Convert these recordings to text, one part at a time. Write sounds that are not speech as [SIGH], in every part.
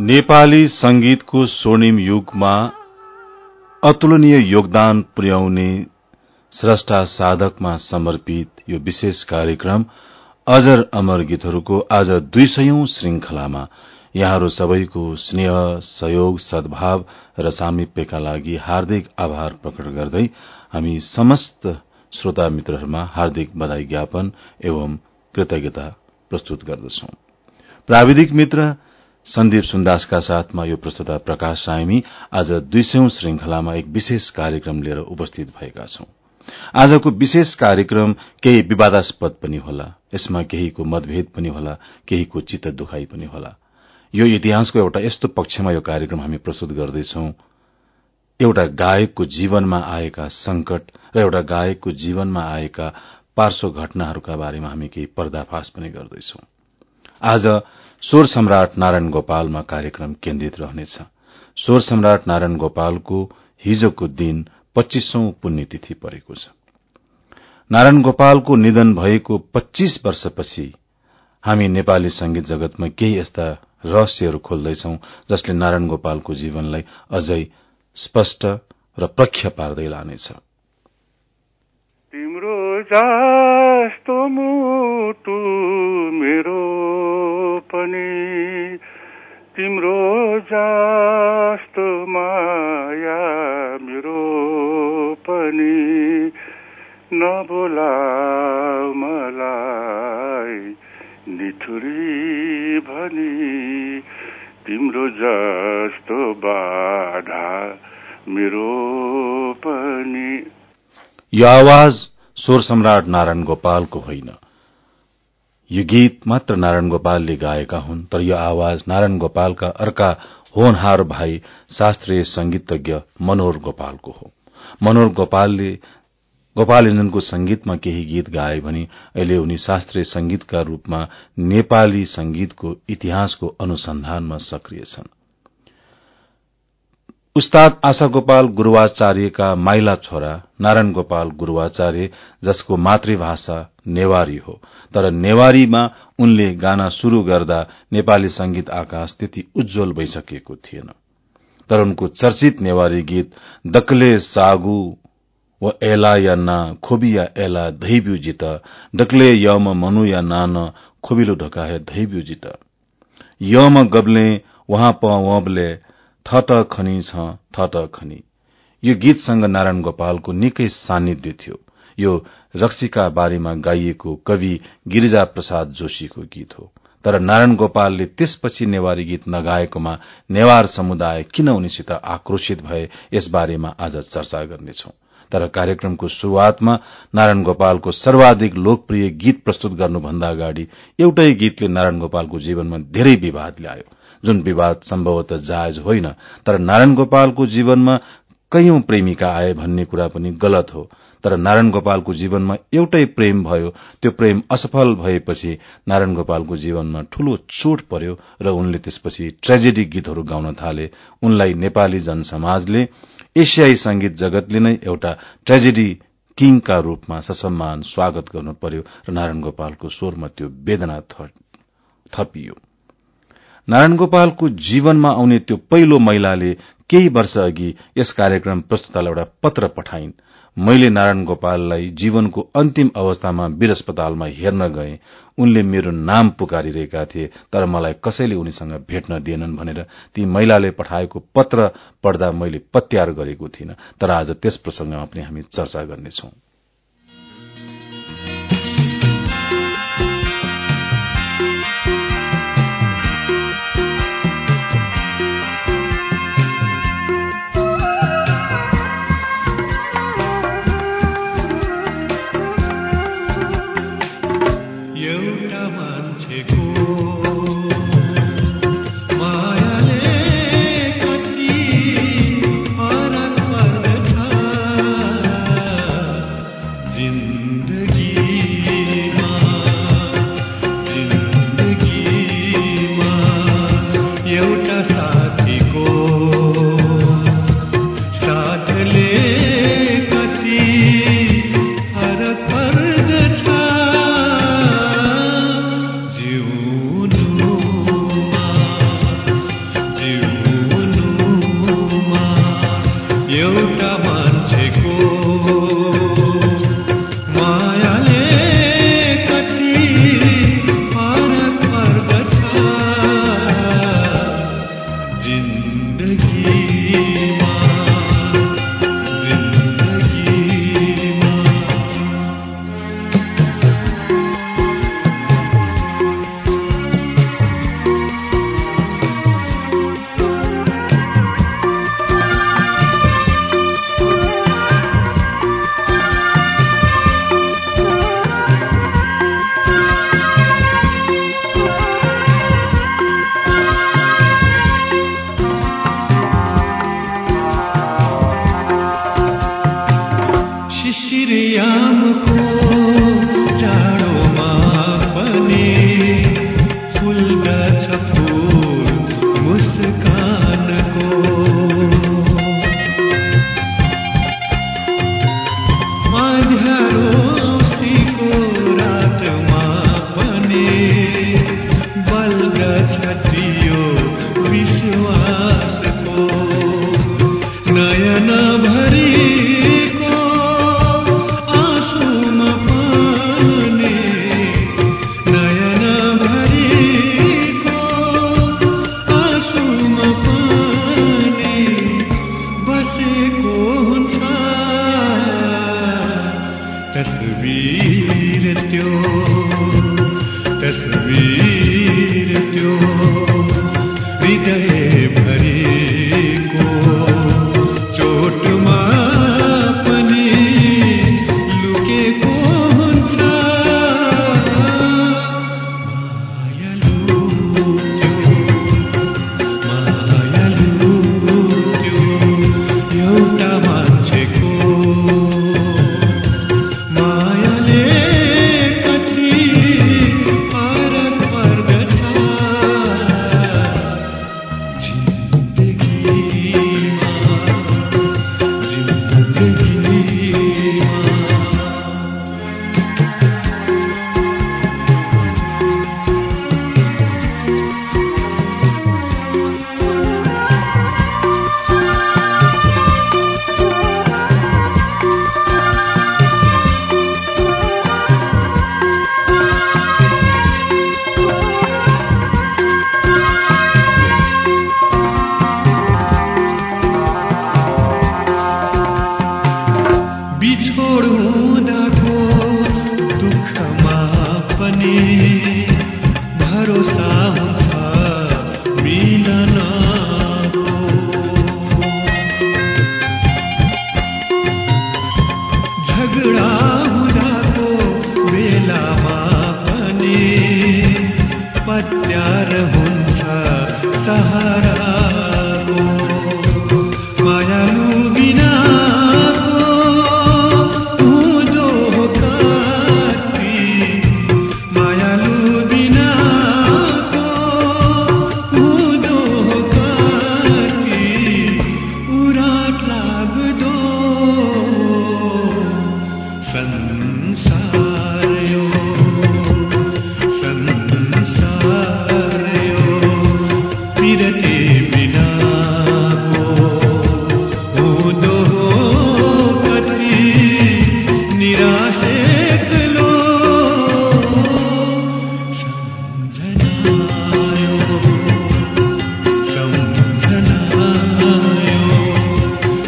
नेपाली संगीतको स्वर्णिम युगमा अतुलनीय योगदान पुर्याउने स्रष्टा साधकमा समर्पित यो विशेष कार्यक्रम अजर अमर गीतहरूको आज दुई सयौं श्रृंखलामा। यहाँहरू सबैको स्नेह सहयोग सद्भाव र सामिप्यका लागि हार्दिक आभार प्रकट गर्दै हामी समस्त श्रोता मित्रहरूमा हार्दिक बधाई ज्ञापन एवं कृतज्ञता प्रस्तुत गर्दछौ। प्राविधिक मित्र सन्दीप सुन्दासका साथमा यो प्रस्तुता प्रकाश सायमी आज दुई सयौं श्रृंखलामा एक विशेष कार्यक्रम लिएर उपस्थित भएका छौं। आजको विशेष कार्यक्रम केही विवादास्पद पनि होला यसमा केहीको मतभेद पनि होला केहीको चित्त दुखाई पनि होला। यो इतिहासको एउटा यस्तो पक्षमा यो कार्यक्रम हामी प्रस्तुत गर्दैछौ। एउटा गायकको जीवनमा आएका संकट र एउटा गायकको जीवनमा आएका पार्श्व घटनाहरूका बारेमा हामी केही पर्दाफाश पनि गर्दैछौ। आज स्वर सम्राट नारायण गोपालमा कार्यक्रम केन्द्रित रहनेछ। स्वर सम्राट नारायण गोपालको हिजोको दिन पच्चीसौं पुण्यतिथि परेको छ। नारायण गोपालको निधन भएको पच्चीस वर्षपछि हामी नेपाली संगीत जगतमा केही यस्ता रहस्यहरू खोल्दैछौ जसले नारायण गोपालको जीवनलाई अझै स्पष्ट र प्रख्य पार्दै लानेछ। तिम्रो जस्तो मुटु मेरो पनि। तिम्रो जस्तो माया मेरो पनि। नबोला मलाई निठुरी भनी। तिम्रो जस्तो बाधा मेरो पनि। यो आवाज स्वर सम्राट नारायण गोपालको होइन। यो गीत मात्र नारायण गोपालले गाएका हुन् तर यो आवाज नारायण गोपालका अर्का होनहार भाइ शास्त्रीय संगीतज्ञ मनोहर गोपालको हो। मनोहर गोपालले गोपाल इन्जनको संगीतमा केही गीत गाए भने अहिले उनी शास्त्रीय संगीतका रूपमा नेपाली संगीतको इतिहासको अनुसन्धानमा सक्रिय छन्। उस्ताद आशा गोपाल गुरूवाचार्यका माइला छोरा नारायण गोपाल गुरूवाचार्य जसको मातृभाषा नेवारी हो। तर नेवारीमा उनले गाना शुरू गर्दा नेपाली संगीत आकाश त्यति उज्जवल भइसकेको थिएन। तर उनको चर्चित नेवारी गीत दक्ले सागु व एला या ना खोबिया एला धैब्यू जित डक्ले यम मनु या नान खोबिलो ढकाए धैब्यू जित यम गब्ले वहाँ प थट खनी छ थट खनी यो गीतसँग नारायण गोपालको निकै सान्निध्य थियो। यो रक्सीका बारेमा गाइएको कवि गिरिजा प्रसाद जोशीको गीत हो। तर नारायण गोपालले त्यसपछि नेवारी गीत नगाएकोमा नेवार समुदाय किन उनीसित आक्रोशित भए यसबारेमा आज चर्चा गर्नेछौं। तर कार्यक्रमको शुरूआतमा नारायण गोपालको सर्वाधिक लोकप्रिय गीत प्रस्तुत गर्नुभन्दा अगाडि एउटै गीतले नारायण गोपालको जीवनमा धेरै विवाद ल्यायो। जुन विवाद सम्भवतः जायज होइन तर नारायण गोपालको जीवनमा कैयौं प्रेमिका आए भन्ने कुरा पनि गलत हो। तर नारायण गोपालको जीवनमा एउटै प्रेम भयो त्यो प्रेम असफल भएपछि नारायण गोपालको जीवनमा ठूलो चोट पर्यो र उनले त्यसपछि ट्रेजेडी गीतहरू गाउन थाले। उनलाई नेपाली जनसमाजले एसियाई संगीत जगतले नै एउटा ट्रेजेडी किङका रूपमा ससम्मान स्वागत गर्नु पर्यो र नारायण गोपालको स्वरमा त्यो वेदना थपियो। नारायण गोपालको जीवनमा आउने त्यो पहिलो महिलाले केही वर्ष अघि यस कार्यक्रम प्रस्तुतालाई एउटा पत्र पठाइन्। मैले नारायण गोपाललाई जीवनको अन्तिम अवस्थामा वीर अस्पतालमा हेर्न गए। उनले मेरो नाम पुकारिरहेका थिए तर मलाई कसैले उनीसँग भेट्न दिएनन् भनेर ती महिलाले पठाएको पत्र पढ्दा मैले पत्यार गरेको थिइनँ। तर आज त्यस प्रसंगमा पनि हामी चर्चा गर्नेछौं।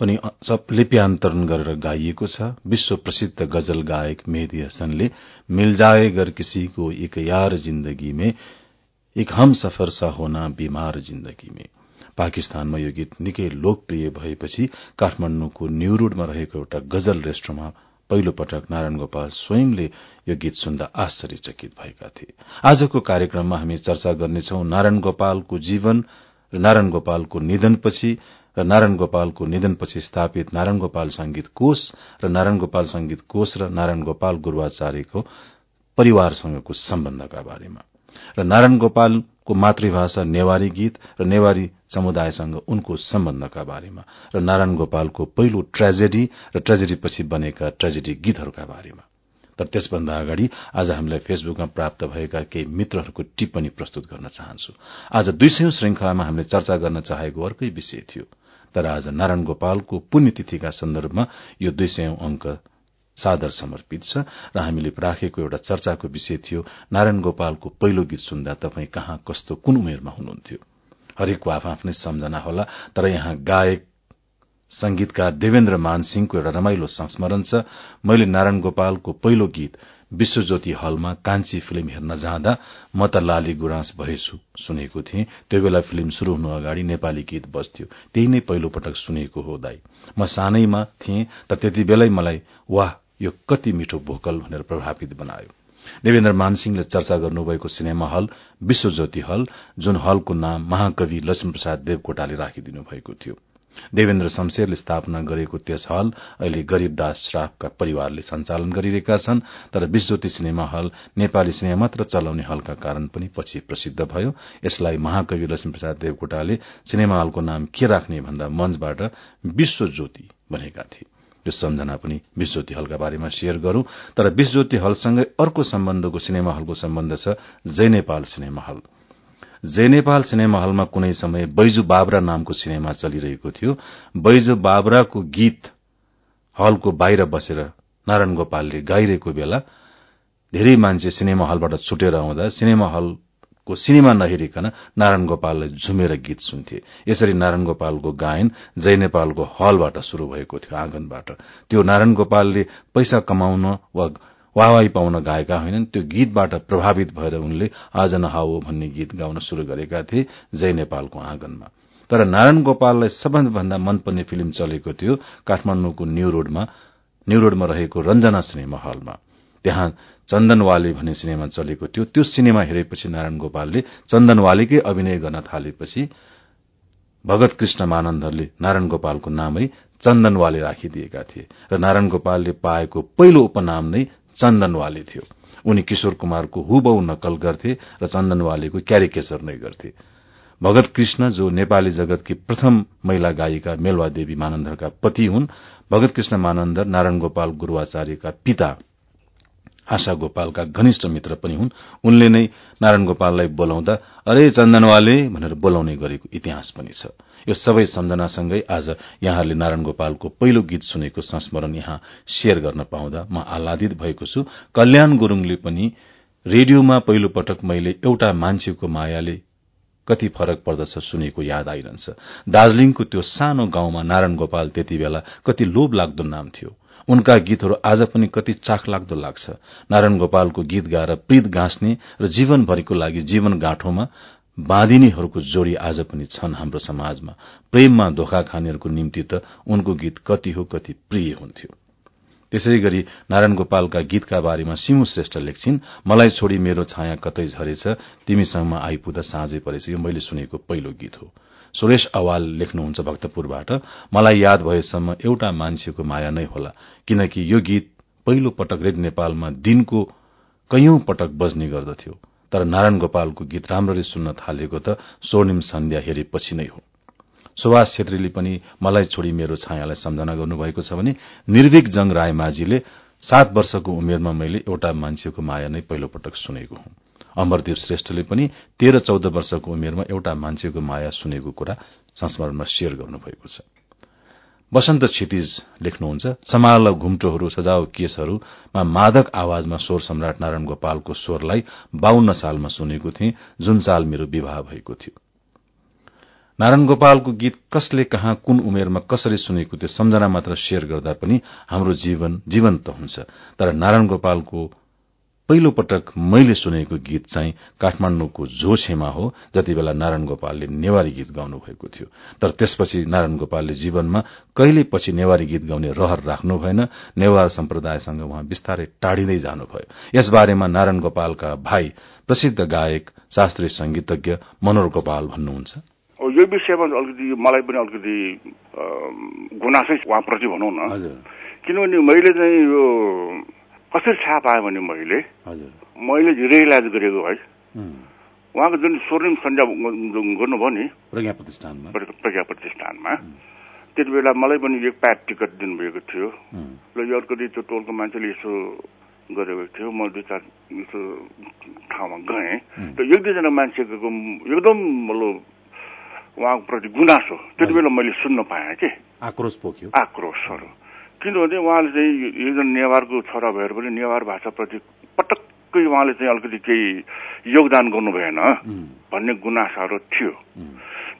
पनि लिप्यान्तरण गरेर गाइएको छ। विश्व प्रसिद्ध गजल गायक मेहदी हसनले मिल जाएगर किसीको एक यार जिन्दगी में एक हम सफर सा होना बीमार जिन्दगी में पाकिस्तानमा यो गीत निकै लोकप्रिय भएपछि काठमाण्डुको न्यू रोडमा रहेको एउटा गजल रेस्टोमा पहिलो पटक नारायण गोपाल स्वयंले यो गीत सुन्दा आश्चर्यचकित भएका थिए। आजको कार्यक्रममा हामी चर्चा गर्नेछौ नारायण गोपालको जीवन र नारायण गोपालको निधनपछि र नारायण गोपालको निधनपछि स्थापित नारायण गोपाल संगीत कोष र नारायण गोपाल संगीत कोष र नारायण गोपाल गुरूवाचार्यको परिवारसँगको सम्बन्धका बारेमा। र नारायण गोपालको मातृभाषा नेवारी गीत र नेवारी समुदायसँग उनको सम्बन्धका बारेमा र नारायण गोपालको पहिलो ट्रेजेडी र ट्रेजेडीपछि बनेका ट्रेजेडी गीतहरूका बारेमा। तर त्यसभन्दा अगाडि आज हामीलाई फेसबुकमा प्राप्त भएका केही मित्रहरूको टिप्पणी प्रस्तुत गर्न चाहन्छु। आज दुई सय श्रृंखलामा हामीले चर्चा गर्न चाहेको अर्कै विषय थियो। तर आज नारायण गोपालको पुण्यतिथिका सन्दर्भमा यो दुई सय अंक सादर समर्पित छ र हामीले राखेको एउटा चर्चाको विषय थियो नारायण गोपालको पहिलो गीत सुन्दा तपाईँ कहाँ कस्तो कुन उमेरमा हुनुहुन्थ्यो? हरेकको आफ्नै सम्झना होला तर यहाँ गायक संगीतकार देवेन्द्र मानसिंहको एउटा रमाइलो संस्मरण छ। मैले नारायण गोपालको पहिलो गीत विश्वज्योति हलमा कान्छी फिल्म हेर्न जाँदा म त लाली गुराँस भएछु सुनेको थिएँ। त्यो बेला फिल्म शुरू हुनु अगाडि नेपाली गीत बस्थ्यो त्यही नै पहिलो पटक सुनेको हो दाई। म सानैमा थिएँ त त्यति बेलै मलाई वाह यो कति मिठो भोकल भनेर प्रभावित बनायो। देवेन्द्र मानसिंहले चर्चा गर्नुभएको सिनेमा हल विश्वज्योति हल जुन हलको नाम महाकवि लक्ष्मीप्रसाद देवकोटाले राखिदिनु भएको थियो। देवेन्द्र शमशेरले स्थापना गरेको त्यस हल अहिले गरीबदास श्राफका परिवारले सञ्चालन गरिरहेका छन् तर Bishwajyoti cinema hall Nepali cinema मात्र चलाउने हलका कारण पनि पछि प्रसिद्ध भयो। यसलाई महाकवि लक्ष्मीप्रसाद देवकोटाले सिनेमा हलको नाम के राख्ने भन्दा मञ्चबाट विश्वज्योति भनेका थिए। यो सम्झना पनि विश्वज्योति हलका बारेमा शेयर गरौं तर विश्वज्योति हलसँगै अर्को सम्बन्धको सिनेमा हलको सम्बन्ध छ Jai Nepal cinema hall. Jai Nepal cinema हलमा कुनै समय बैजु बाबरा नामको सिनेमा चलिरहेको थियो बैजु बाबराको गीत हलको बाहिर बसेर नारायण गोपालले गाइरहेको बेला धेरै मान्छे सिनेमा हलबाट छुटेर आउँदा सिनेमा हल को सिनेमा नहेरिकन नारायण गोपाललाई झुमेर गीत सुन्थे। यसरी नारायण गोपालको गायन जय नेपालको हलबाट शुरू भएको थियो आँगनबाट। त्यो नारायण गोपालले पैसा कमाउन वा वाहवाही पाउन गाएका होइनन्। त्यो गीतबाट प्रभावित भएर उनले आज नहाओ भन्ने गीत गाउन शुरू गरेका थिए जय नेपालको आँगनमा। तर नारायण गोपाललाई सबैभन्दा मनपर्ने फिल्म चलेको थियो काठमाडौँको न्यू रोडमा न्यू रहेको रञ्जना सिनेमा हलमा। त्यहाँ चन्दनवाले भन्ने सिनेमा चलेको थियो। त्यो सिनेमा हेरेपछि नारायण गोपालले चन्दनवालेकै अभिनय गर्न थालेपछि भगत कृष्ण मानन्दरले नारायण गोपालको नामै चन्दनवाले राखिदिएका थिए र नारायण गोपालले पाएको पहिलो उपनाम नै चन्दनवाले थियो। उनी किशोर कुमारको हुबहु नकल गर्थे र चन्दनवालेको क्यारिकेचर नै गर्थे। भगत कृष्ण जो नेपाली जगतकी प्रथम महिला गायिका मेलवा देवी मानन्दरका पति हुन् भगत कृष्ण मानन्दर नारायण गोपाल गुरूवाचार्यका पिता आशा गोपालका घनिष्ठ मित्र पनि हुन्। उनले नै नारायण गोपाललाई बोलाउँदा अरे चन्दनवाले भनेर बोलाउने गरेको इतिहास पनि छ। यो सबै सम्झनासँगै आज यहाँहरूले नारायण गोपालको पहिलो गीत सुनेको संस्मरण यहाँ शेयर गर्न पाउँदा म आह्लादित भएको छु। कल्याण गुरूङले पनि रेडियोमा पहिलो पटक मैले एउटा मान्छेको मायाले कति फरक पर्दछ सुनेको याद आइरहन्छ। दार्जीलिङको त्यो सानो गाउँमा नारायण गोपाल त्यति बेला कति लोभ लाग्दो नाम थियो। उनका गीतहरू आज पनि कति चाख लाग्दो लाग्छ। नारायण गोपालको गीत गाएर प्रीत गाँच्ने र जीवनभरिको लागि जीवन गाँठोमा बाँधिनीहरूको जोड़ी आज पनि छन् हाम्रो समाजमा। प्रेममा धोका खानेहरूको निम्ति त उनको गीत कति हो कति प्रिय हुन्थ्यो। त्यसै गरी नारायण गोपालका गीतका बारेमा सिमु श्रेष्ठ लेख्छिन् मलाई छोडी मेरो छाया कतै झरेछ तिमीसँग आइपुग्दा साँझै परेछ। यो मैले सुनेको पहिलो गीत हो। सुरेश अवाल लेख्नुहुन्छ भक्तपुरबाट मलाई याद भएसम्म एउटा मान्छेको माया नै होला किनकि यो गीत पहिलो पटक रेड नेपालमा दिनको कैयौं पटक बज्ने गर्दथ्यो। तर नारायण गोपालको गीत राम्ररी सुन्न थालेको त स्वर्णिम सन्ध्या हेरेपछि नै हो। सुभाष छेत्रीले पनि मलाई छोडी मेरो छायालाई सम्झना गर्नुभएको छ भने निर्विक जंग रायमाझीले सात वर्षको उमेरमा मैले एउटा मान्छेको माया नै पहिलो पटक सुनेको हुँ। अमरदेव श्रेष्ठले पनि तेह्र चौध वर्षको उमेरमा एउटा मान्छेको माया सुनेको कुरा संस्मरणमा शेयर गर्नुभएको छ। वसन्त क्षितिज लेख्नुहुन्छ समाल घुम्टोहरू सजाव केसहरूमा मादक आवाजमा स्वर सम्राट नारायण गोपालको स्वरलाई बाहन्न सालमा सुनेको थिएँ जुन साल मेरो विवाह भएको थियो। नारायण गोपालको गीत कसले कहाँ कुन उमेरमा कसरी सुनेको त्यो सम्झना मात्र शेयर गर्दा पनि हाम्रो जीवन जीवन्त हुन्छ। तर नारायण गोपालको पहिलो पटक मैले सुनेको गीत चाहिँ काठमाण्डुको जोछेमा हो जति बेला नारायण गोपालले नेवारी गीत गाउनु भएको थियो। तर त्यसपछि नारायण गोपालले जीवनमा कहिले पछि नेवारी गीत गाउने रहर राख्नु भएन। नेवार सम्प्रदायसँग उहाँ विस्तारै टाढिँदै जानुभयो। यसबारेमा नारायण गोपालका भाइ प्रसिद्ध गायक शास्त्रीय संगीतज्ञ मनोहर गोपाल भन्नुहुन्छ। यो विषयमा अलिकति मलाई पनि अलिकति गुनासै उहाँप्रति भनौँ न। किनभने मैले चाहिँ यो कसरी थाहा पाएँ भने मैले? मैले धेरै इलाज गरेको है उहाँको जुन स्वर्णिम सञ्जा गर्नुभयो नि प्रज्ञा प्रतिष्ठानमा। प्रज्ञा प्रतिष्ठानमा। त्यति बेला मलाई पनि एक प्याड टिकट दिनुभएको थियो। र यो अर्को त्यो टोलको मान्छेले यसो गरेको थियो। म दुई चार यसो ठाउँमा गएँ। र एक दुईजना मान्छेको एकदम मतलब उहाँको प्रति गुनासो। त्यति बेला मैले सुन्न पाएँ कि। आक्रोश पोख्यो। आक्रोशहरू किनभने उहाँले चाहिँ एकजना नेवारको छोरा भएर पनि नेवार भाषाप्रति पटक्कै उहाँले चाहिँ अलिकति केही योगदान गर्नु भएन भन्ने गुनासाहरू थियो।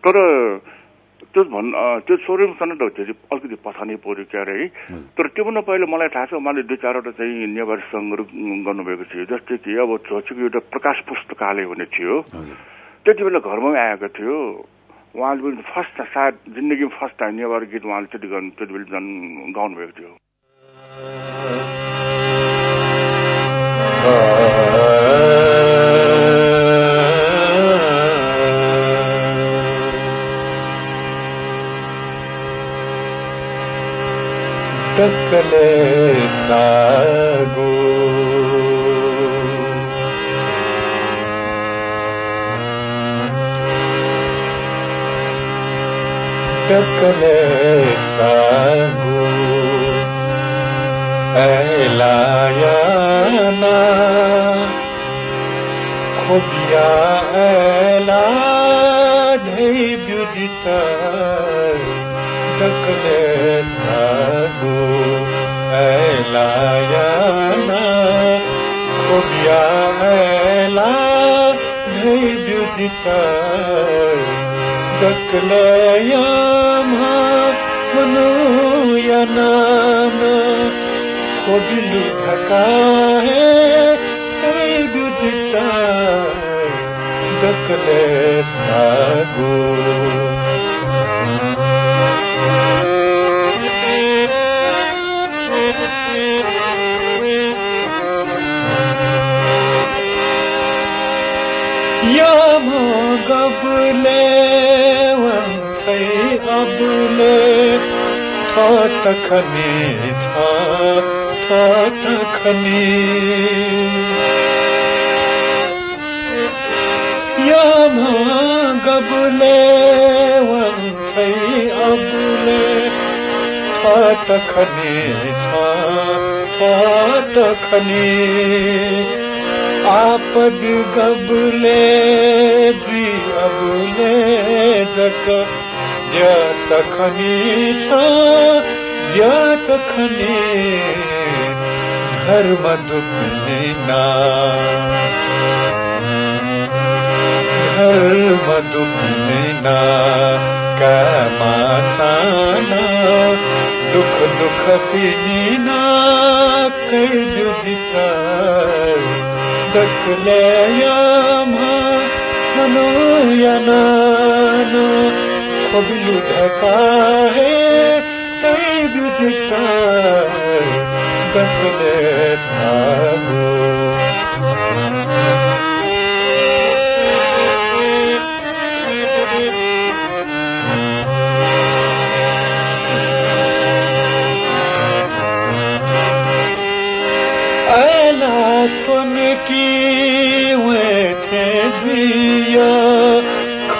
तर त्यो भन् त्यो सोरुमसँग त त्यो अलिकति पछाडि पऱ्यो क्या अरे है तर त्योभन्दा पहिला मलाई थाहा छ उहाँले दुई चारवटा चाहिँ नेवारी सङ्घहरू गर्नुभएको थियो। जस्तै कि अब छोचीको एउटा प्रकाश पुस्तकालय भन्ने थियो। त्यति बेला घरमै आएको थियो। उहाँले पनि फर्स्ट सायद जिन्दगीमा फर्स्ट टाइम नेवारी गीत उहाँले त्यति गर्नु त्यति बेला झन् गाउनुभएको थियो। टकले सागो ک نه سو اي ٻڌا تڪلي سو ا ढै ब्युजिता दकलयामा मनुयानाना खोबिलु ढकाए ढै ब्युजिता दकले सागो गबले अबले ठाट खने छ ठाट खने यामा गबले वंशै अबले ठाट खने छ ठाट खने आपद गबले द्वि अबले जक ज्ञात खनी छ ज्ञात खनी धर्म दुख्ने ना धर्म दुख्ने ना कामा साना दुख दुख पिनिना कैद जिता दकलयामा मनोयनानो खोबिलु ढकाहे तै बुझता दकले थागो ऐला तुम की वेठे दिया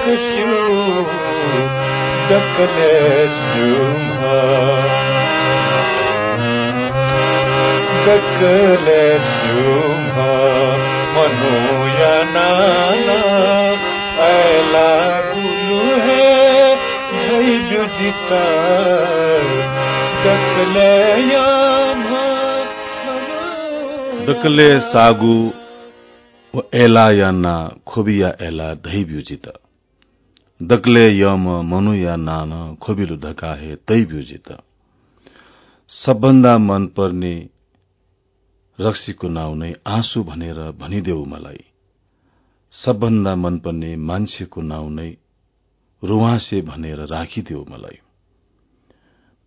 जकस्यु दकले स्युमा दकले स्युमा मनोयाना ऐला गुलु है धै जुजिता दकले सागु एला याना खोबिया एला धै ब्युजित। दक्ले यम मनु या नान खोबिलो ढकाहे तै ब्युजित सबभन्दा मन पर्ने रक्सीको नाउँ नै आँसु भनेर भनिदेऊ मलाई। सबभन्दा मनपर्ने मान्छेको नाउँ नै रुवासे भनेर राखिदेऊ मलाई।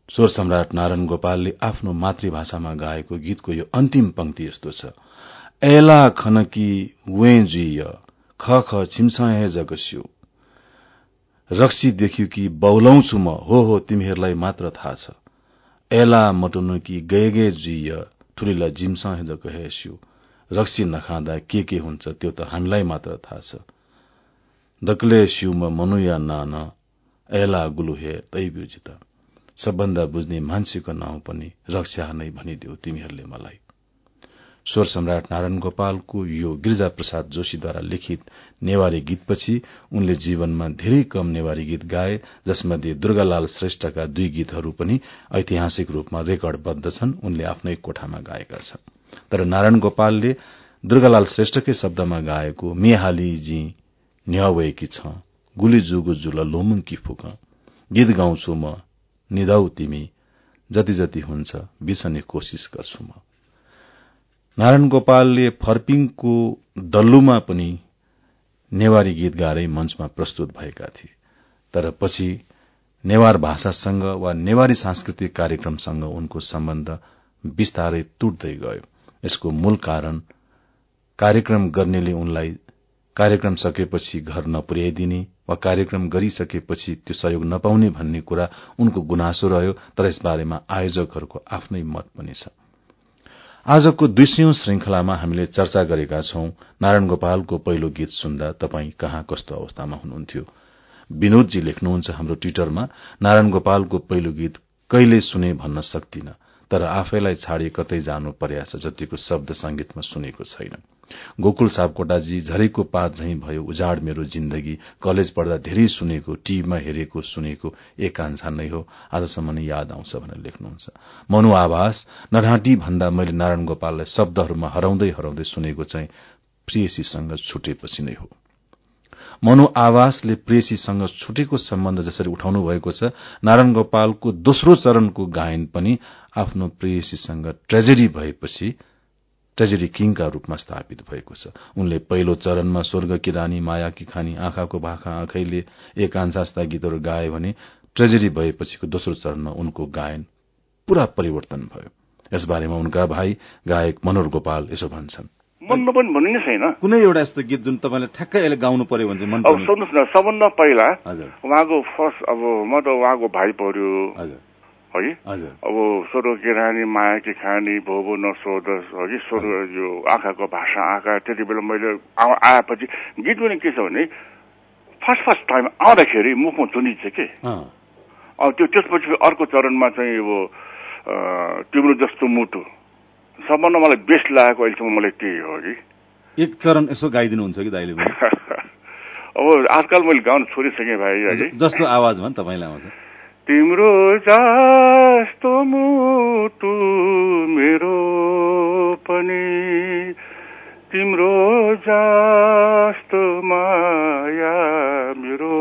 स्वर सम्राट नारायण गोपालले आफ्नो मातृभाषामा गाएको गीतको यो अन्तिम पंक्ति यस्तो छ। एला खनकी वे जुय ख ख छिमसहे जगस्यु। रक्सी देख्यो कि बौलाउँछु म। हो हो तिमीहरूलाई मात्र थाहा छ। एला मटुनु कि गए जुय ठुलीलाई जिमसहे जगहेस्यु रक्सी नखाँदा के के हुन्छ त्यो त हामीलाई मात्र थाहा छ। दक्ले स्युमा मनुया नान एला गुलुहे तै ब्युजित। सबभन्दा बुझ्ने मान्छेको नाउँ पनि रक्षा नै भनिदेऊ तिमीहरूले मलाई। स्वर सम्राट नारायण गोपालको यो गिरिजा प्रसाद जोशीद्वारा लिखित नेवारी गीतपछि उनले जीवनमा धेरै कम नेवारी गीत गाए जसमध्ये दुर्गालाल श्रेष्ठका दुई गीतहरू पनि ऐतिहासिक रूपमा रेकर्डबद्ध छन् उनले आफ्नै कोठामा गाएका छन्। तर नारायण गोपालले दुर्गालाल श्रेष्ठकै शब्दमा गाएको मेहाली जी न्यावेकी छ गुली जुगु जुल लोमुङ्की फुक गीत गाउँछु म निधाउ तिमी जति जति हुन्छ बिसने कोशिश गर्छु म। नारायण गोपालले फर्पिङको दल्लुमा पनि नेवारी गीत गाएरै मञ्चमा प्रस्तुत भएका थिए। तर पछि नेवार भाषासँग वा नेवारी सांस्कृतिक कार्यक्रमसँग उनको सम्बन्ध विस्तारै टुट्दै गयो। यसको मूल कारण कार्यक्रम गर्नेले उनलाई कार्यक्रम सकेपछि घर नपुर्याइदिने वा कार्यक्रम गरिसकेपछि त्यो सहयोग नपाउने भन्ने कुरा उनको गुनासो रह्यो तर यसबारेमा आयोजकहरूको आफ्नै मत पनि छ। आजको दुई सयौं श्रृंखलामा हामीले चर्चा गरेका छौं। नारायण गोपालको पहिलो गीत सुन्दा तपाई कहाँ कस्तो अवस्थामा हुनुहुन्थ्यो? विनोदजी लेख्नुहुन्छ हाम्रो ट्विटरमा नारायण गोपालको पहिलो गीत कहिले सुने भन्न सक्दिन तर आफैलाई छाडी कतै जानु पर्याछ जतिको शब्द संगीतमा सुनेको छैन। गोकुल सापकोटाजी झरेको पात झैं भयो उजाड मेरो जिन्दगी। कलेज पढ्दा धेरै सुनेको टीभीमा हेरेको सुनेको एकांशा नै हो। आजसम्म नै याद आउँछ भनेर लेख्नुहुन्छ। मनु आभास नराटी भन्दा मैले नारायण गोपाललाई शब्दहरूमा हराउँदै हराउँदै सुनेको चाहिँ प्रियसीसँग छुटेपछि नै हो। मनु आवासले प्रेसीसँग छुटेको सम्बन्ध जसरी उठाउनु भएको छ नारायण गोपालको दोस्रो चरणको गायन पनि आफ्नो प्रेयसीसँग ट्रेजेडी भएपछि ट्रेजेडी किङका रूपमा स्थापित भएको छ। उनले पहिलो चरणमा स्वर्ग कि रानी माया कि खानी आँखाको भाखा आँखैले एकांशा गीतहरू गाए भने ट्रेजेडी भएपछिको दोस्रो चरणमा उनको गायन पूरा परिवर्तन भयो। यसबारेमा उनका भाइ गायक मनोहर गोपाल यसो भन्छन्। मन पनि भन्ने नै छैन। कुनै एउटा यस्तो गीत जुन तपाईँले ठ्याक्कै अहिले गाउनु पर्यो भने चाहिँ अब सुन्नुहोस् न सबभन्दा पहिला उहाँको फर्स्ट अब म त उहाँको भाइ पर्यो। है? अब सोरो के रानी माया कि खानी भोबो नसोध है सोरो यो आँखाको भाषा आँखा त्यति बेला मैले आएपछि गीत पनि के छ भने फर्स्ट फर्स्ट टाइम आउँदाखेरि मुखमा चुनिन्छ के? अब त्यो त्यसपछि अर्को चरणमा चाहिँ अब तिम्रो जस्तो मुटु। सबभन्दा मलाई बेस्ट लागेको अहिलेसम्म मलाई त्यही हो कि। एक चरण यसो गाइदिनुहुन्छ कि दाइले? [LAUGHS] अब आजकल मैले गाउन छोडिसकेँ भाइ जस्तो आवाजमा नि तपाईँलाई आउँछ। तिम्रो जस्तो मुटु मेरो पनि तिम्रो जस्तो माया मेरो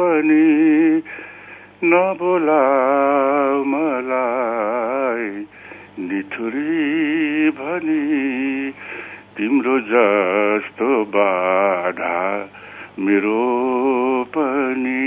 पनि। नबोला मलाई निठुरी भनी तिम्रो जस्तो बाधा मेरो पनि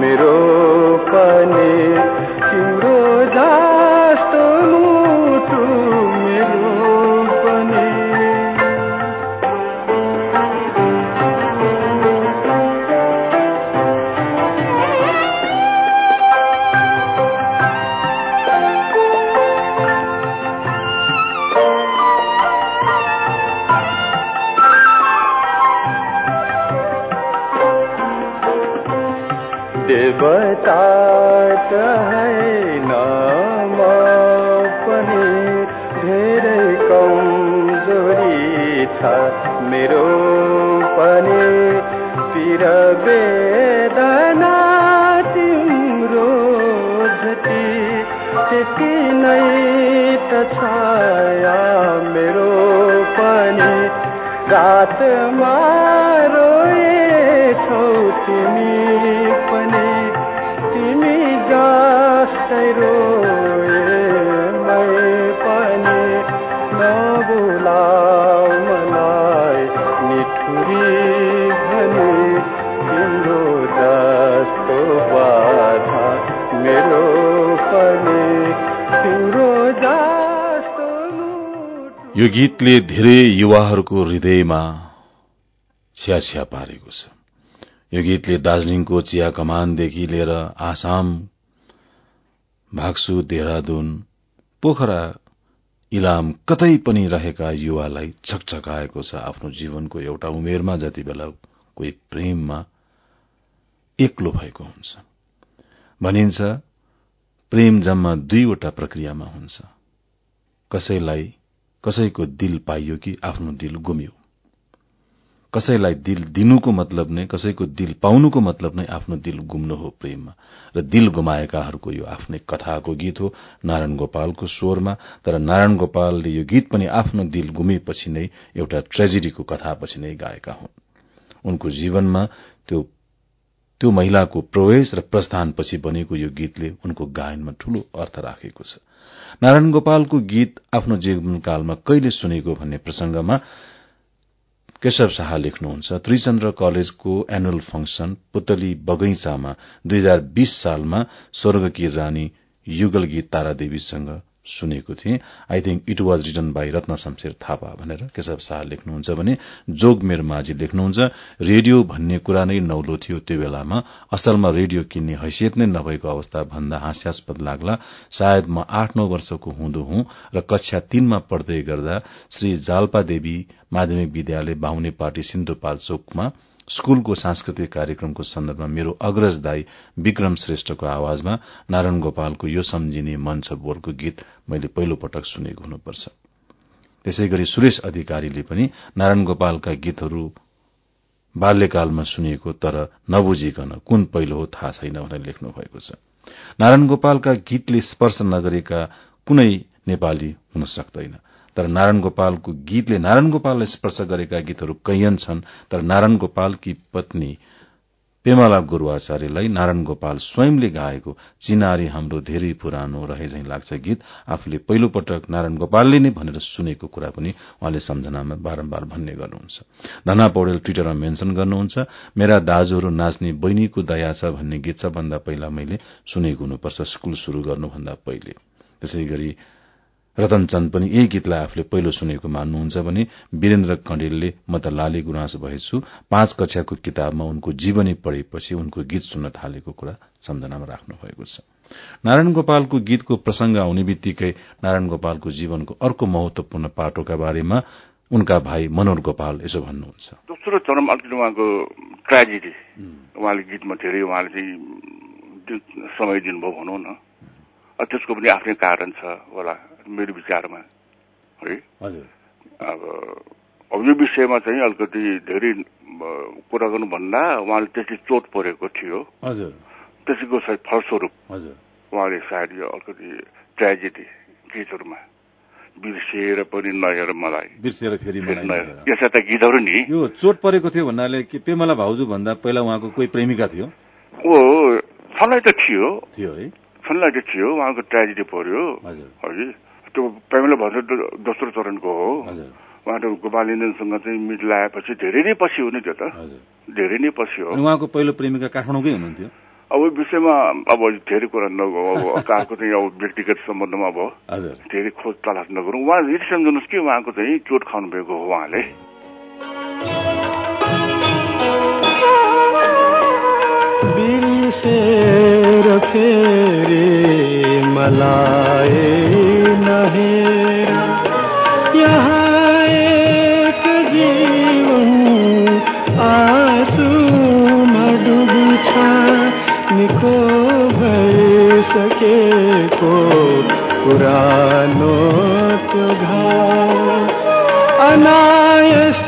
मेरो गीतले धेरै युवाहरूको हृदयमा छ्या पारेको छ। यो गीतले दार्जीलिङको चिया कमानदेखि लिएर आसाम भाग्सु देहरादून पोखरा इलाम कतै पनि रहेका युवालाई छकछकाएको छ आफ्नो जीवनको एउटा उमेरमा जति बेला कोही प्रेममा एक्लो भएको हुन्छ। भनिन्छ प्रेम जम्मा दुईवटा प्रक्रियामा हुन्छ। कसैलाई कसैको दिल पाइयो कि आफ्नो दिल गुम्यो? कसैलाई दिल दिनुको मतलब नै कसैको दिल पाउनुको मतलब नै आफ्नो दिल गुम्नु हो प्रेममा? र दिल गुमाएकाहरूको यो आफ्नै कथाको गीत हो नारायण गोपालको स्वरमा। तर नारायण गोपालले यो गीत पनि आफ्नो दिल गुमेपछि नै एउटा ट्रेजेडीको कथापछि नै गाएका हुन्। उनको जीवनमा त्यो त्यो महिलाको प्रवेश र प्रस्थानपछि बनेको यो गीतले उनको गायनमा ठूलो अर्थ राखेको छ। नारायण गोपालको गीत आफ्नो जीवनकालमा कहिले सुनेको भन्ने प्रसंगमा केशव शाह लेख्नुहुन्छ। त्रिचन्द्र कलेजको एनुअल फंक्शन पुतली बगैंचामा दुई हजार बीस सालमा स्वर्गकी रानी युगल गीत तारादेवीसँग सुनेको थिएँ। I think it was written by Ratna Shamsher Thapa भनेर केशव शाह लेख्नुहुन्छ भने जोगमेर माझी लेख्नुहुन्छ। रेडियो भन्ने कुरा नै नौलो थियो त्यो बेलामा। असलमा रेडियो किन्ने हैसियत नै नभएको अवस्था भन्दा हास्यास्पद लाग्ला। सायद म आठ नौ वर्षको हुँदो हुँ र कक्षा तीनमा पढ्दै गर्दा श्री जाल्पा देवी माध्यमिक विद्यालय बाहुने पार्टी सिन्धुपाल्चोकमा स्कूलको सांस्कृतिक कार्यक्रमको सन्दर्भमा मेरो अग्रज दाई विक्रम श्रेष्ठको आवाजमा नारायण गोपालको यो सम्झिने मन छ बोलको गीत मैले पहिलो पटक सुनेको हुनुपर्छ। त्यसै गरी सुरेश अधिकारीले पनि नारायण गोपालका गीतहरू बाल्यकालमा सुनिएको तर नबुझिकन कुन पहिलो हो थाहा छैन भनेर लेख्नु भएको छ। नारायण गोपालका गीतले स्पर्श नगरेका कुनै नेपाली हुन सक्दैन। तर नारायण गोपालको गीतले नारायण गोपाललाई स्पर्श गरेका गीतहरू कैयन छन् तर नारायण गोपालकी पत्नी पेमाला गुरूवाचार्यलाई नारायण गोपाल स्वयंले गाएको चिनारी हाम्रो धेरै पुरानो रहे झै लाग्छ गीत आफूले पहिलो पटक नारायण गोपालले नै भनेर सुनेको कुरा पनि उहाँले सम्झनामा बारम्बार भन्ने गर्नुहुन्छ। धना पौडेल ट्विटरमा मेन्शन गर्नुहुन्छ मेरा दाजुहरू नाच्ने बहिनीको दया छ भन्ने गीत सबभन्दा पहिला मैले सुनेको हुनुपर्छ स्कूल शुरू गर्नुभन्दा पहिले। त्यसै गरी रतन चन्द पनि यही गीतलाई आफूले पहिलो सुनेको मान्नुहुन्छ भने वीरेन्द्र कण्डेलले म त लाली गुनास भएछु। पाँच कक्षाको किताबमा उनको जीवनी पढेपछि उनको गीत सुन्न थालेको कुरा सम्झनामा राख्नु भएको छ। नारायण गोपालको गीतको प्रसंग आउने बित्तिकै नारायण गोपालको जीवनको अर्को महत्वपूर्ण पाटोका बारेमा उनका भाइ मनोहर गोपाल यसो भन्नुहुन्छ। दोस्रो चरम अलिकति उहाँको ट्रेजेडी। उहाँले गीतमा धेरै उहाँले चाहिँ समय दिनुभयो भनौँ न। त्यसको पनि आफ्नै कारण छ होला। मेरो विचारमा है? हजुर। अब अब यो विषयमा चाहिँ अलिकति धेरै कुरा गर्नुभन्दा उहाँले त्यसले चोट परेको थियो। हजुर। त्यसैको सायद फलस्वरूप हजुर। उहाँले सायद यो अलिकति ट्रेजेडी गीतहरूमा बिर्सिएर पनि नहेर मलाई। बिर्सिएर फेरि यस्ता त गीतहरू नि। यो चोट परेको थियो भन्नाले कि पेमला भाउजू भन्दा पहिला उहाँको कोही प्रेमिका थियो? ओ छनलाई त थियो। थियो है। छनलाई त थियो। उहाँको ट्रेजेडी पर्यो हजुर। त्यो पेमेला भन्छ दोस्रो चरणको हो। हजुर। उहाँ त गोपालिन्दनसँग चाहिँ मिट लगाएपछि धेरै नै पछि हो नि त्यो त। हजुर। धेरै नै पछि हो। उहाँको पहिलो प्रेमिका काठमाडौँकै हुनुहुन्थ्यो? अब यो विषयमा अब धेरै कुरा नगरौँ। अब [LAUGHS] कहाँको चाहिँ अब व्यक्तिगत सम्बन्धमा अब हजुर। धेरै खोज तलास नगरौँ। उहाँ यति सम्झनुहोस् कि उहाँको चाहिँ चोट खानु भएको हो उहाँले। फेरि मलाई नहेर यहाँ एक जीवन आँसुमा डुब्छ निको भइसकेको पुरानो त्यो घाउ अनायस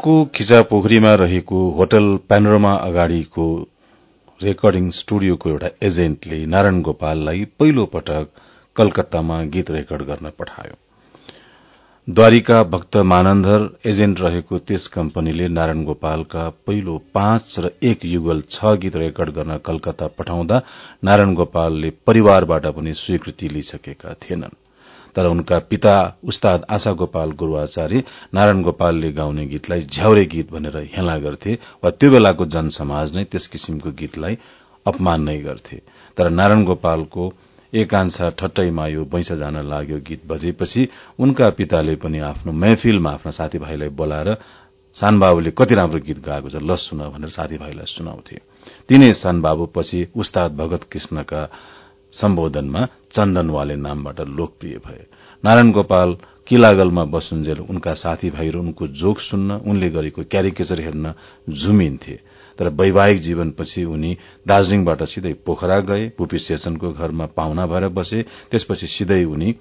काठमाडौँको खिचा पोखरीमा रहेको होटल पेनोरमा अगाडिको रेकर्डिङ स्टुडियोको एउटा एजेन्टले नारायण गोपाललाई पहिलो पटक कलकत्तामा गीत रेकर्ड गर्न पठायो। द्वारिका भक्त मानन्धर एजेन्ट रहेको त्यस कम्पनीले नारायण गोपालका पहिलो पाँच र एक युगल छ गीत रेकर्ड गर्न कलकत्ता पठाउँदा नारायण गोपालले परिवारबाट पनि स्वीकृति लिइसकेका थिएनन्। तर उनका पिता उस्ताद आशा गोपाल गुरूआचार्य नारायण गोपालले गाउने गीतलाई झ्याउरे गीत भनेर हेला गर्थे वा त्यो बेलाको जनसमाज नै त्यस किसिमको गीतलाई अपमान नै गर्थे। तर नारायण गोपालको एकांशा ठट्टैमा यो बैंसा जान लाग्यो गीत बजेपछि उनका पिताले पनि आफ्नो महफिलमा आफ्ना साथीभाइलाई बोलाएर सानबाबुले कति राम्रो गीत गाएको छ ल सुन भनेर साथीभाइलाई सुनाउँथे। तिनै सानबाबु पछि उस्ताद भगत कृष्णका सम्बोधनमा चन्दनवाले नामबाट लोकप्रिय भए। नारायण गोपाल किलागलमा बसुन्जेल उनका साथीभाइ र उनको जोक सुन्न उनले गरेको क्यारिकेचर हेर्न झुमिन्थे। तर वैवाहिक जीवनपछि उनी दार्जीलिङबाट सिधै पोखरा गए पुपी शेषनको घरमा पाहुना भएर बसे त्यसपछि सिधै उनी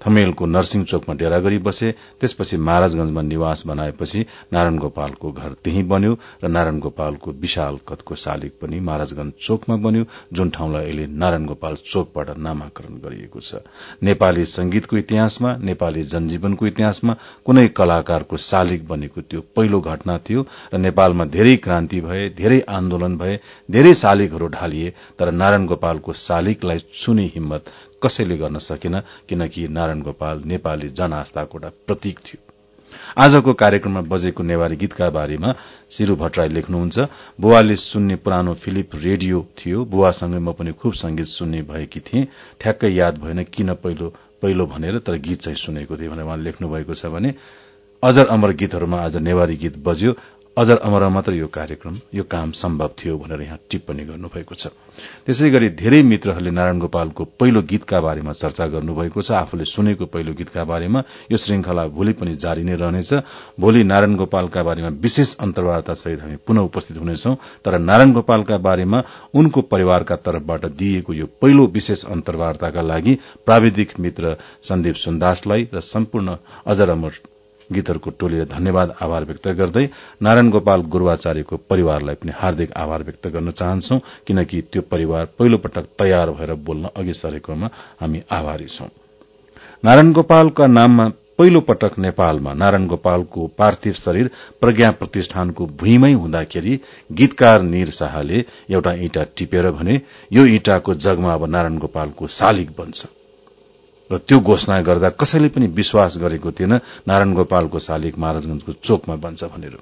थमेलको नरसिंह चोकमा डेरा गरी बसे त्यसपछि महाराजगंजमा निवास बनाएपछि नारायण गोपालको घर त्यही बन्यो र नारायण गोपालको विशाल कदको शालिग पनि महाराजगंज चोकमा बन्यो जुन ठाउँलाई अहिले नारायण गोपाल चोकबाट नामाकरण गरिएको छ। नेपाली संगीतको इतिहासमा नेपाली जनजीवनको इतिहासमा कुनै कलाकारको शालिग बनेको त्यो पहिलो घटना थियो र नेपालमा धेरै क्रान्ति भए धेरै आन्दोलन भए धेरै शालिगहरू ढालिए तर नारायण गोपालको शालिगलाई छुने हिम्मत कसैले गर्न सकेन किनकि नारायण गोपाल नेपाली जनआस्थाको एउटा प्रतीक थियो। आजको कार्यक्रममा बजेको नेवारी गीतका बारेमा शिरू भट्टराई लेख्नुहुन्छ बुवाले सुन्ने पुरानो फिलिप रेडियो थियो बुवासँगै म पनि खुब संगीत सुन्ने भएकी थिएँ ठ्याक्कै याद भएन किन पहिलो पहिलो भनेर तर गीत चाहिँ सुनेको थिएँ भनेर उहाँले लेख्नु भएको छ भने अजर अमर गीतहरूमा आज नेवारी गीत बज्यो अजर अमर मात्र यो कार्यक्रम यो काम सम्भव थियो भनेर यहाँ टिप्पणी गर्नुभएको छ। त्यसै गरी धेरै मित्रहरूले नारायण गोपालको पहिलो गीतका बारेमा चर्चा गर्नुभएको छ। आफूले सुनेको पहिलो गीतका बारेमा यो श्रृंखला भोलि पनि जारी नै रहनेछ। भोलि नारायण गोपालका बारेमा विशेष अन्तर्वार्ता सहित हामी पुनः उपस्थित हुनेछौं। तर नारायण गोपालका बारेमा उनको परिवारका तर्फबाट दिइएको यो पहिलो विशेष अन्तर्वार्ताका लागि प्राविधिक मित्र सन्दीप सुन्दासलाई र सम्पूर्ण अजर अमर गीतहरूको टोलीले धन्यवाद आभार व्यक्त गर्दै नारायण गोपाल गुरूवाचार्यको परिवारलाई पनि हार्दिक आभार व्यक्त गर्न चाहन्छौ किनकि त्यो परिवार पहिलो पटक तयार भएर बोल्न अघि सरेकोमा हामी आभारी छौं। नारायण गोपालका नाममा पहिलो पटक नेपालमा नारायण गोपालको पार्थिव शरीर प्रज्ञा प्रतिष्ठानको भुइँमै हुँदाखेरि गीतकार निर शाहले एउटा इँटा टिपेर भने यो इँटाको जगमा अब नारायण गोपालको शालिग बन्छ। र त्यो घोषणा गर्दा कसैले पनि विश्वास गरेको थिएन नारायण गोपालको शालिग महाराजगंजको चोकमा बन्छ भनेर।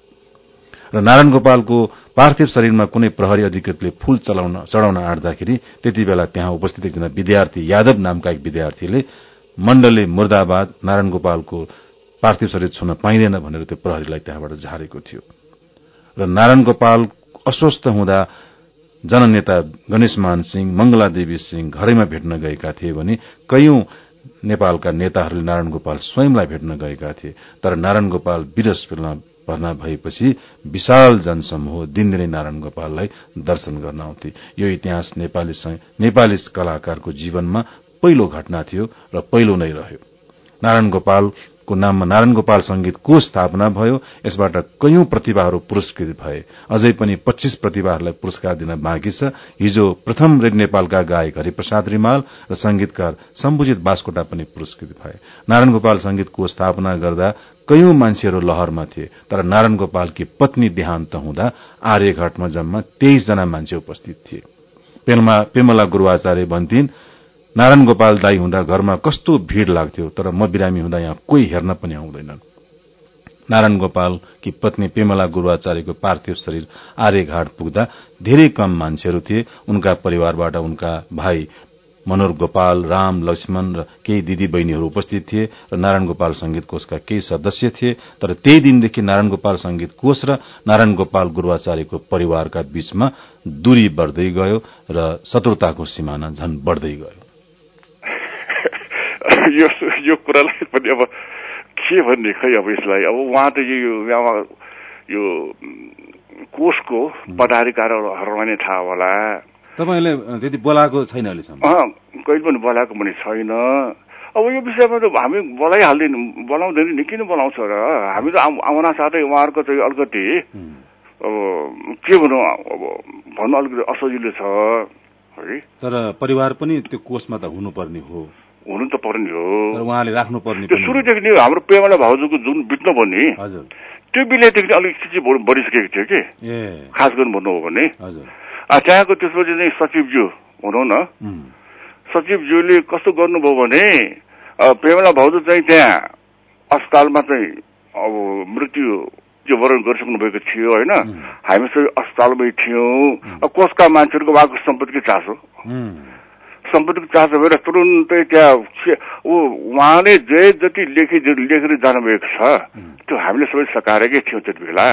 र नारायण गोपालको पार्थिव शरीरमा कुनै प्रहरी अधिकृतले फूल चलाउन चढ़ाउन आँट्दाखेरि त्यति बेला त्यहाँ उपस्थित एकजना विद्यार्थी यादव नामका एक विद्यार्थीले मण्डलले मुर्दाबाद नारायण गोपालको पार्थिव शरीर छुन पाइँदैन भनेर त्यो प्रहरीलाई त्यहाँबाट झारेको थियो। र नारायण गोपाल अस्वस्थ हुँदा जननेता गणेशमान सिंह मंगला देवी सिंह घरैमा भेट्न गएका थिए भने कैयौं नेपालका नेताहरूले नारायण गोपाल स्वयंलाई भेट्न गएका थिए तर नारायण गोपाल विरस भर्ना भएपछि विशाल जनसमूह दिनदिनै नारायण गोपाललाई दर्शन गर्न आउँथे। यो इतिहास नेपाली नेपाली कलाकारको जीवनमा पहिलो घटना थियो र पहिलो नै रह्यो। नारायण गोपाल को नाममा नारायण गोपाल संगीत को स्थापना भयो यसबाट कैयौं प्रतिभाहरू पुरस्कृत भए। अझै पनि पच्चीस प्रतिभाहरूलाई पुरस्कार दिन बाँकी छ। हिजो प्रथम रेड नेपालका गायक हरिप्रसाद रिमाल र संगीतकार सम्बुजित बास्कोटा पनि पुरस्कृत भए। नारायण गोपाल संगीतको स्थापना गर्दा कैयौं मान्छेहरू लहरमा थिए तर नारायण गोपालकी पत्नी देहान्त हुँदा आर्यघाटमा जम्मा तेइस जना मान्छे उपस्थित थिए। पेमला गुरूवाचार्य भन्थिन् नारायण गोपाल दाई हुँदा घरमा कस्तो भीड़ लाग्थ्यो तर म बिरामी हुँदा यहाँ कोही हेर्न पनि आउँदैनन् नारायण गोपाल कि पत्नी पेमला गुरूवाचार्यको पार्थिव शरीर आर्यघाट पुग्दा धेरै कम मान्छेहरू थिए। उनका परिवारबाट उनका भाइ मनोहर गोपाल राम लक्ष्मण र केही दिदी बहिनीहरू उपस्थित थिए र नारायण गोपाल संगीत कोषका केही सदस्य थिए। तर त्यही दिनदेखि नारायण गोपाल संगीत कोष र नारायण गोपाल गुरूवाचार्यको परिवारका बीचमा दूरी बढ़दै गयो र शत्रुताको सिमाना झन बढ़दै गयो। [LAUGHS] यो यो कुरालाई पनि अब के भन्ने खै अब यसलाई? अब उहाँ त यो यो कोषको पदाधिकारीहरूलाई नै थाहा होला। तपाईँले त्यति बोलाएको छैन अहिलेसम्म? कहिले पनि बोलाएको पनि छैन। अब यो विषयमा त हामी बोलाइहाल्दैन बोलाउँदैन नि किन बोलाउँछ र? हामी त आउन साथै उहाँहरूको चाहिँ अलिकति अब के भनौँ अब भन्नु अलिकति असजिलो छ है? तर परिवार पनि त्यो कोषमा त हुनुपर्ने हो। हुनु त पर्ने हो। उहाँले राख्नु पर्ने त्यो सुरुदेखि नै हाम्रो पेमाला भाउजूको जुन बित्न भन्ने त्यो बिलेदेखि अलिक चिची बढिसकेको थियो कि। खास गरी भन्नु हो भने। त्यहाँको त्यसपछि चाहिँ सचिवज्यू भनौँ न। सचिवज्यूले कस्तो गर्नुभयो भने पेमला भाउजू चाहिँ त्यहाँ अस्पतालमा चाहिँ अब मृत्यु वरण गरिसक्नु भएको थियो होइन। हामी सबै अस्पतालमै थियौँ। कोषका मान्छेहरूको उहाँको सम्पत्तिको चासो सम्पत्तिको चासो भएर तुरुन्तै त्यहाँ उहाँले जे जति लेखी लेखेर जानुभएको छ त्यो हामीले सबै सकाएकै थियौँ त्यति बेला।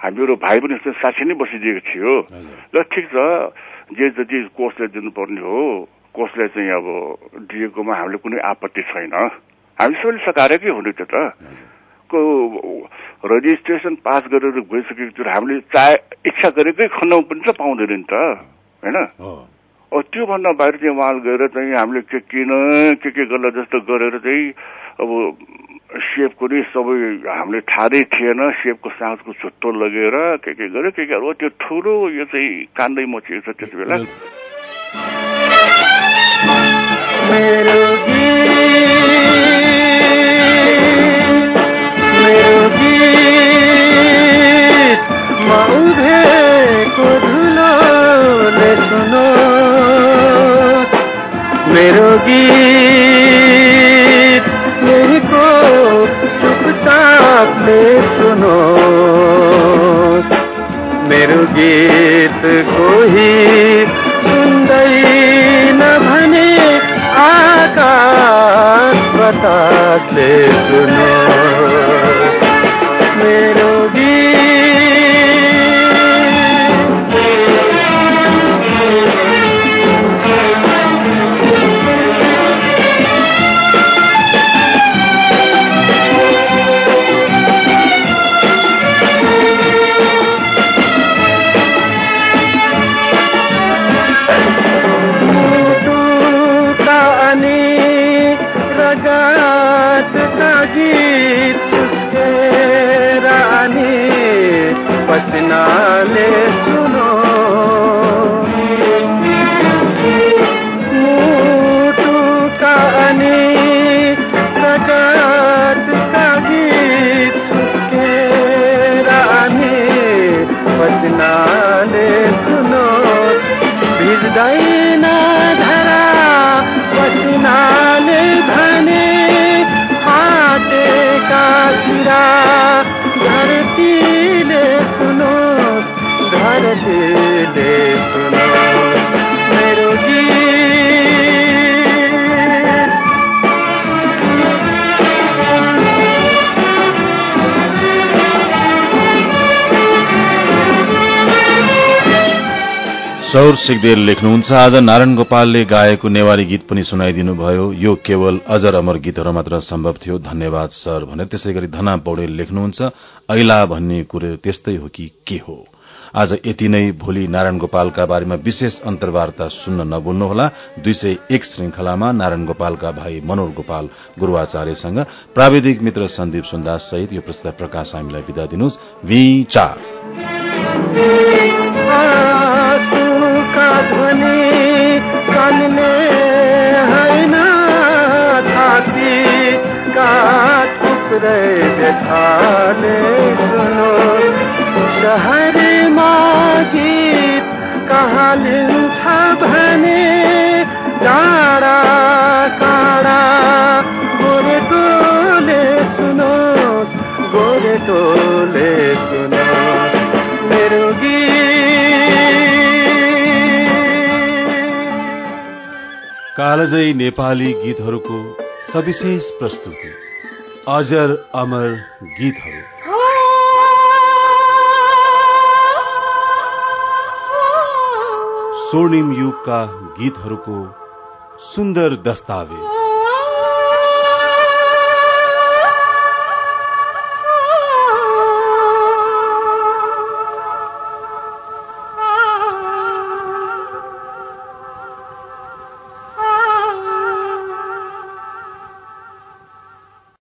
हामीहरू भाइ पनि साक्षी नै बसिदिएको थियो। ल ठिक छ। जे जति कोषले दिनुपर्ने हो कोषले चाहिँ अब दिएकोमा हामीले कुनै आपत्ति छैन। हामी सबैले सकाएकै हुने त्यो त। को रजिस्ट्रेसन पास गरेर गइसकेको थियो हामीले चाहे इच्छा गरेकै खन्न पनि त पाउँदैन नि त। होइन? त्योभन्दा बाहिर चाहिँ उहाँले गएर चाहिँ हामीले के किन के के गर्ला जस्तो गरेर चाहिँ अब सेपको नि सबै हामीले थाहै थिएन सेपको साँझको छुट्टो लगेर के के गर्यो के के अब त्यो ठुलो यो चाहिँ कान्दै मचिएको छ त्यति बेला। मेरो गीत यहीको चुपचापले सुनो। मेरो गीत कोही सुन्दैन भने आकाश बतासले सुनो सौर सिगदेल लेख्नुहुन्छ। आज नारायण गोपालले गाएको नेवारी गीत पनि सुनाइदिनु भयो। यो केवल अजर अमर गीतहरू मात्र सम्भव थियो। धन्यवाद सर भनेर त्यसै गरी धना पौडेल लेख्नुहुन्छ। ऐला भन्ने कुरो त्यस्तै हो कि के हो? आज यति नै। भोलि नारायण गोपालका बारेमा विशेष अन्तर्वार्ता सुन्न नभुल्नुहोला। दुई सय एक श्रृंखलामा नारायण गोपालका भाइ मनोहर गोपाल गुरूवाचार्यसँग प्राविधिक मित्र सन्दीप सुन्दास सहित यो पुस्तक प्रकाश हामीलाई विदा दिनुहोस्। व्यथाले सुनो। सहरीमा गीत कहाँ लिन्छ भने। डाँडा काँडा गोरेटोले सुनो गोरेटोले सुनो। मेरो गीत कालजयी नेपाली गीतहरूको सविशेष प्रस्तुति। अजर अमर गीतहरू स्वर्णिम युग का गीतर को सुंदर दस्तावेज़